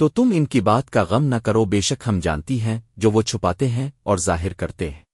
تو تم ان کی بات کا غم نہ کرو، بے شک ہم جانتی ہیں جو وہ چھپاتے ہیں اور ظاہر کرتے ہیں۔